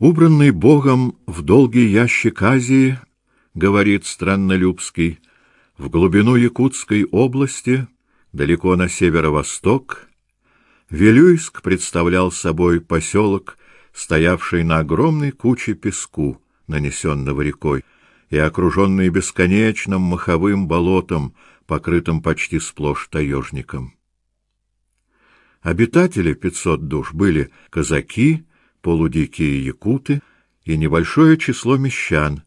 Убранный Богом в долгий ящик Азии, говорит Страннолюбский, в глубину Якутской области, далеко на северо-восток, Вилюйск представлял собой поселок, стоявший на огромной куче песку, нанесенного рекой, и окруженный бесконечным маховым болотом, покрытым почти сплошь таежником. Обитатели пятьсот душ были казаки, полудикие якуты и небольшое число мещан,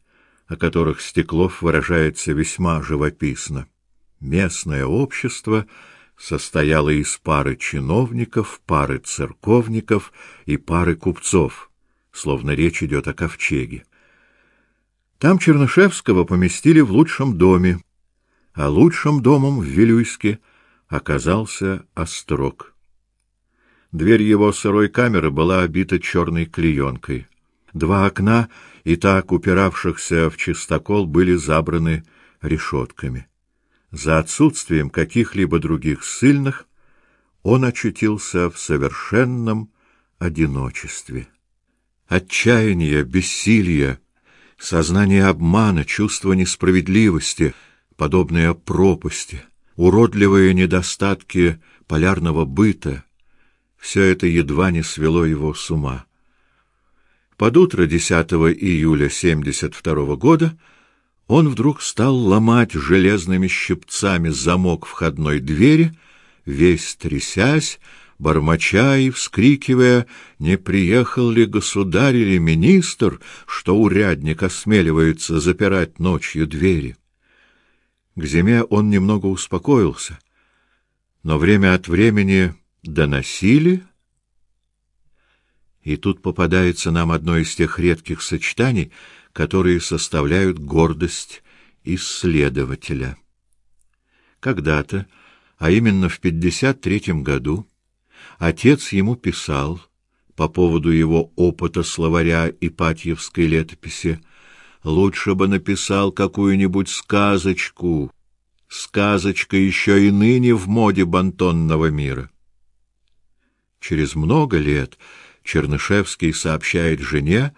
о которых Стеклов выражается весьма живописно. Местное общество состояло из пары чиновников, пары церковников и пары купцов, словно речь идет о ковчеге. Там Чернышевского поместили в лучшем доме, а лучшим домом в Вилюйске оказался Острог. Дверь его сырой камеры была обита черной клеенкой. Два окна, и так упиравшихся в чистокол, были забраны решетками. За отсутствием каких-либо других ссыльных он очутился в совершенном одиночестве. Отчаяние, бессилие, сознание обмана, чувство несправедливости, подобные пропасти, уродливые недостатки полярного быта — все это едва не свело его с ума. Под утро 10 июля 72 года он вдруг стал ломать железными щипцами замок входной двери, весь трясясь, бормоча и вскрикивая, не приехал ли государь или министр, что урядник осмеливается запирать ночью двери. К зиме он немного успокоился, но время от времени доносили, и тут попадается нам одно из тех редких сочетаний, которые составляют гордость исследователя. Когда-то, а именно в 53-м году, отец ему писал по поводу его опыта словаря Ипатьевской летописи, лучше бы написал какую-нибудь сказочку. Сказочка еще и ныне в моде бантонного мира. Через много лет Чернышевский сообщает жене,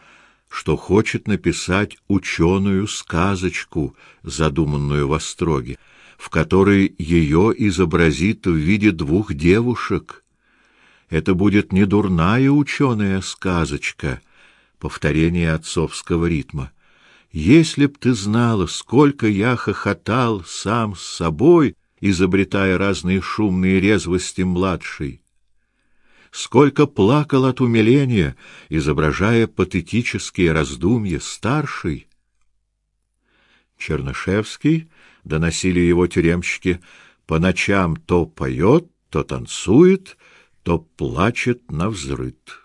что хочет написать ученую сказочку, задуманную в Остроге, в которой ее изобразит в виде двух девушек. Это будет не дурная ученая сказочка, повторение отцовского ритма. Если б ты знала, сколько я хохотал сам с собой, изобретая разные шумные резвости младшей, сколько плакал от умиления, изображая патетические раздумья старший. Чернышевский, доносили его тюремщики, по ночам то поет, то танцует, то плачет на взрыд.